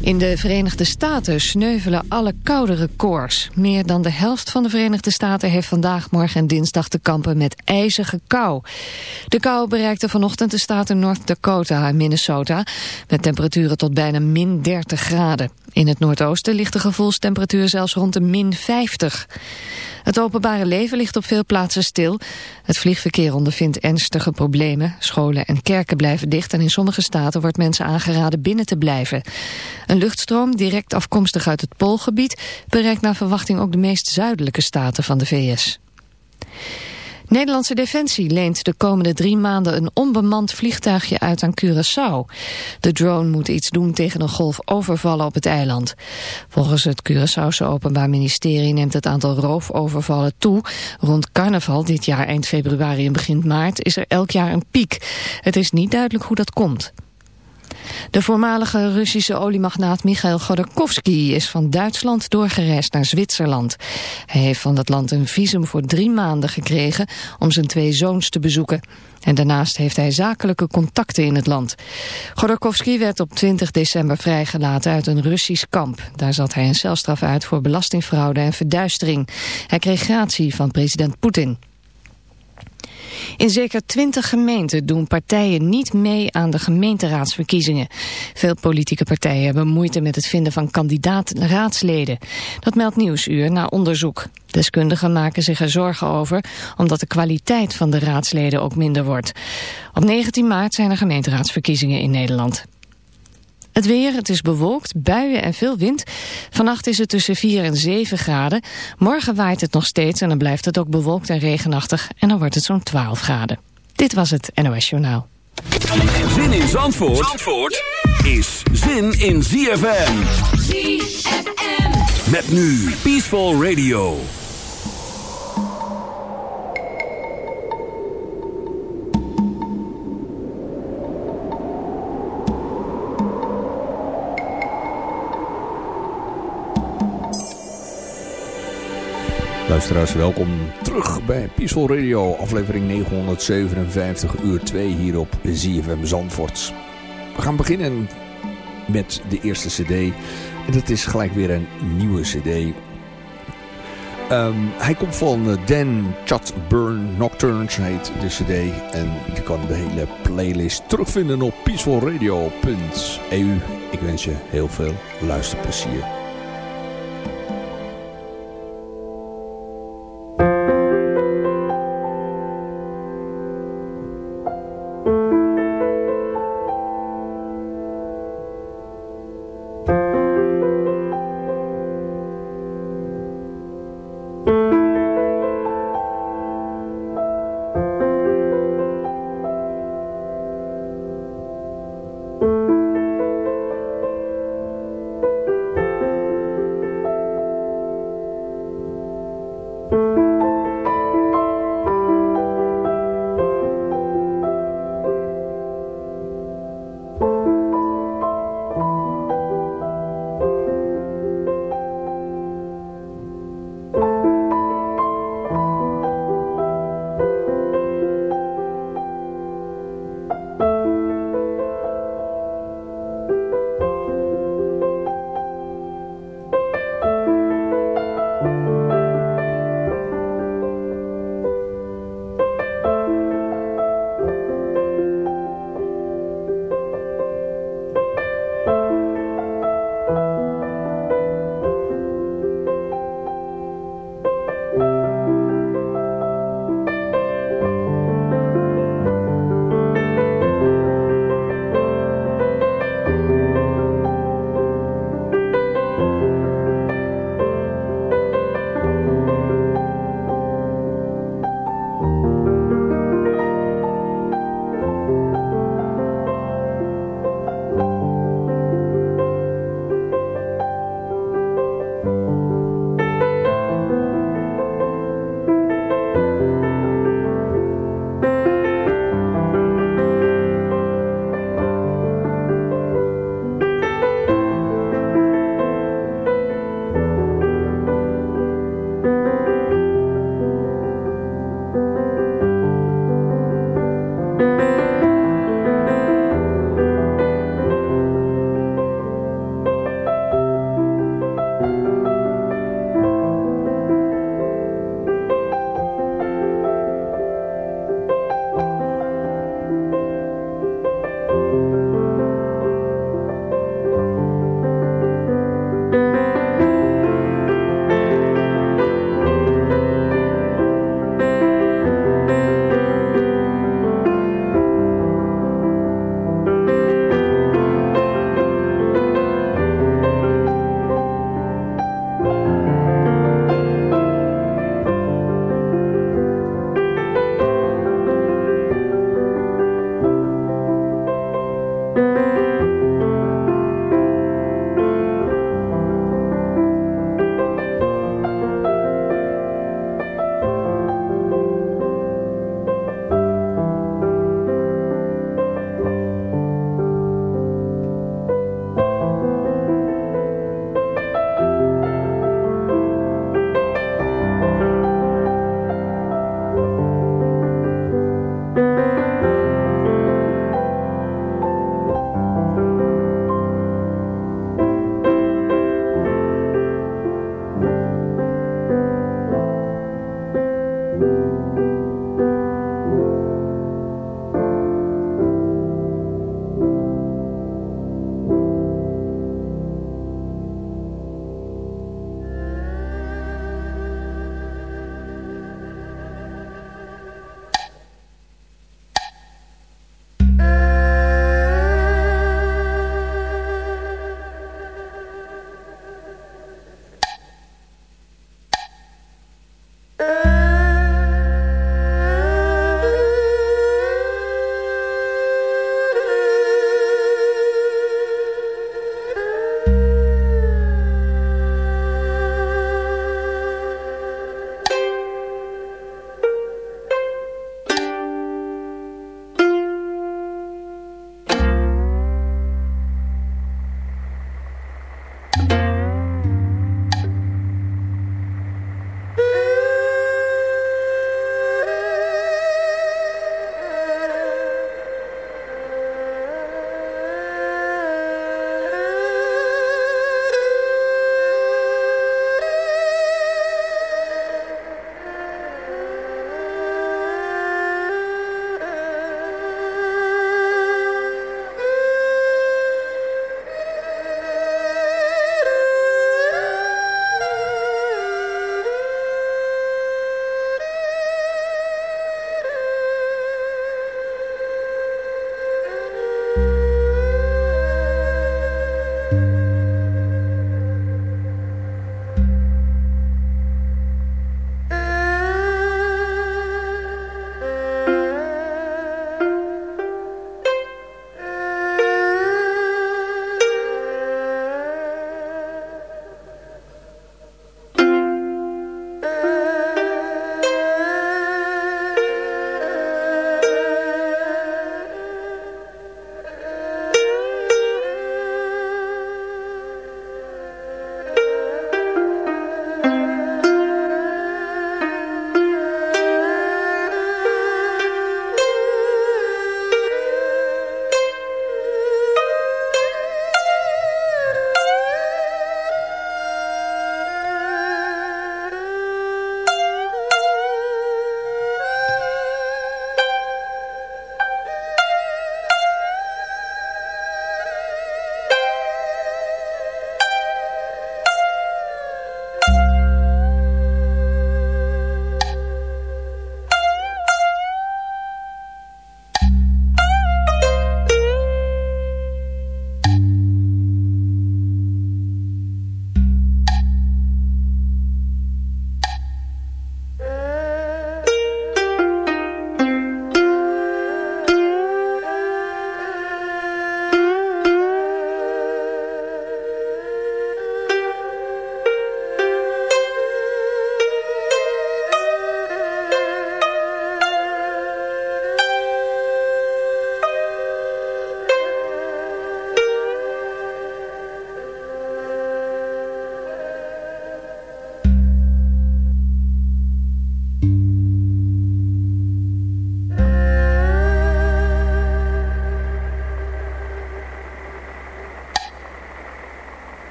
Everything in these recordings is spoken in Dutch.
In de Verenigde Staten sneuvelen alle koude records. Meer dan de helft van de Verenigde Staten heeft vandaag, morgen en dinsdag te kampen met ijzige kou. De kou bereikte vanochtend de staten North Dakota en Minnesota met temperaturen tot bijna min 30 graden. In het noordoosten ligt de gevoelstemperatuur zelfs rond de min 50. Het openbare leven ligt op veel plaatsen stil. Het vliegverkeer ondervindt ernstige problemen. Scholen en kerken blijven dicht en in sommige staten wordt mensen aangeraden binnen te blijven. Een luchtstroom direct afkomstig uit het Poolgebied bereikt naar verwachting ook de meest zuidelijke staten van de VS. Nederlandse Defensie leent de komende drie maanden een onbemand vliegtuigje uit aan Curaçao. De drone moet iets doen tegen een golf overvallen op het eiland. Volgens het Curaçaose Openbaar Ministerie neemt het aantal roofovervallen toe. Rond carnaval dit jaar eind februari en begin maart is er elk jaar een piek. Het is niet duidelijk hoe dat komt. De voormalige Russische oliemagnaat Michail Godorkovsky is van Duitsland doorgereisd naar Zwitserland. Hij heeft van dat land een visum voor drie maanden gekregen om zijn twee zoons te bezoeken. En daarnaast heeft hij zakelijke contacten in het land. Godorkovsky werd op 20 december vrijgelaten uit een Russisch kamp. Daar zat hij een celstraf uit voor belastingfraude en verduistering. Hij kreeg gratie van president Poetin. In zeker twintig gemeenten doen partijen niet mee aan de gemeenteraadsverkiezingen. Veel politieke partijen hebben moeite met het vinden van kandidaat-raadsleden. Dat meldt Nieuwsuur na onderzoek. Deskundigen maken zich er zorgen over, omdat de kwaliteit van de raadsleden ook minder wordt. Op 19 maart zijn er gemeenteraadsverkiezingen in Nederland. Het weer, het is bewolkt, buien en veel wind. Vannacht is het tussen 4 en 7 graden. Morgen waait het nog steeds en dan blijft het ook bewolkt en regenachtig. En dan wordt het zo'n 12 graden. Dit was het NOS Journaal. Zin in Zandvoort, Zandvoort is zin in ZFM. ZFM. Met nu Peaceful Radio. Luisteraars, welkom terug bij Peaceful Radio, aflevering 957, uur 2 hier op ZFM Zandvoort. We gaan beginnen met de eerste cd. En dat is gelijk weer een nieuwe cd. Ehm, hij komt van Dan Chatburn Nocturnes, heet de cd. En je kan de hele playlist terugvinden op peacefulradio.eu. Ik wens je heel veel luisterplezier.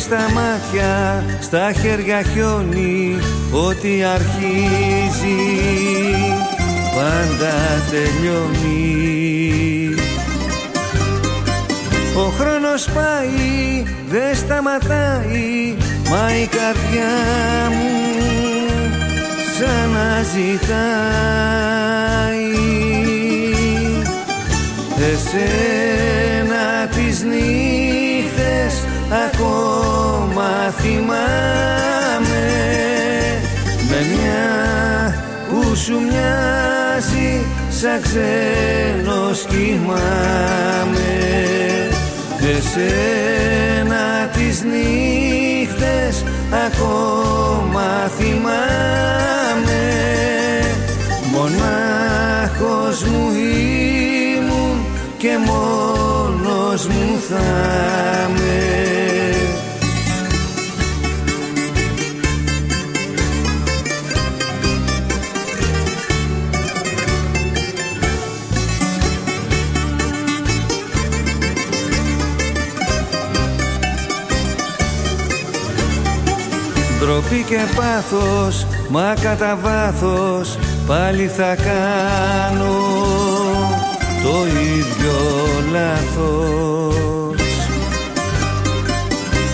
Στα μάτια, στα χέρια χιόνι Ό,τι αρχίζει πάντα τελειώνει. Ο χρόνος πάει, δεν σταματάει Μα η καρδιά μου σαν να ζητάει Εσένα τις νύχτες ακόμα θυμάμαι Με μια που σου μοιάζει σαν ξένος κοιμάμαι Εσένα τις νύχτες ακόμα θυμάμαι. Μονάχος μου ήμουν και μόνος μου θα με. Ντροπή και πάθος, μα κατά βάθος πάλι θα κάνω το ίδιο λάθος.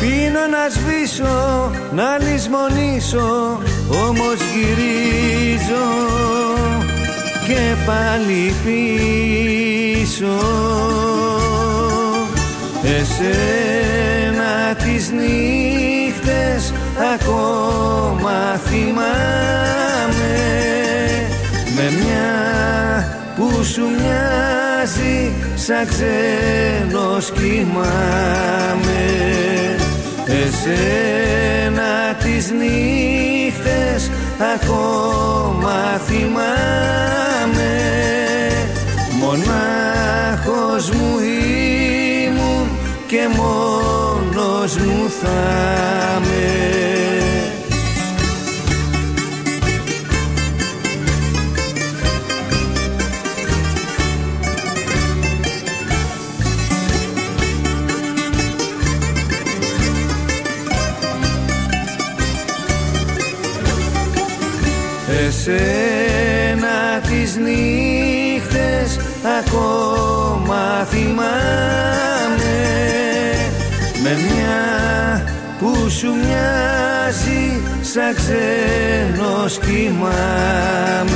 Πίνω να σβήσω, να λησμονήσω όμως γυρίζω και πάλι πίσω. Εσένα τις νύχτες ακόμα θυμάμαι με μια που σου μοιάζει σαν ξένος κοιμάμαι Εσένα τις νύχτες ακόμα θυμάμαι. Μονάχος μου ήμουν και μόνος μου θα με Εσένα τις νύχτες ακόμα θυμάμαι. Με μια που σου μοιάζει σαν ξένος κοιμάμαι